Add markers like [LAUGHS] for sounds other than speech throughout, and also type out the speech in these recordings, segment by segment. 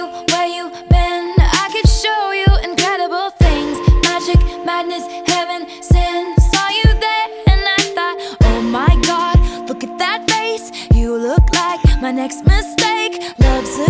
you, where you been? I could show you incredible things. Magic, madness, heaven, sin. Saw you there and I thought, oh my god, look at that face. You look like my next mistake. Love's a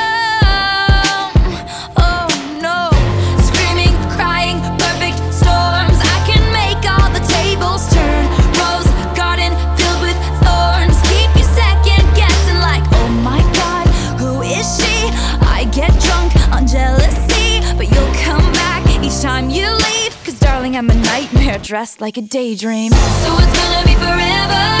I'm a nightmare [LAUGHS] dressed like a daydream. So it's gonna be forever,